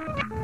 Yeah.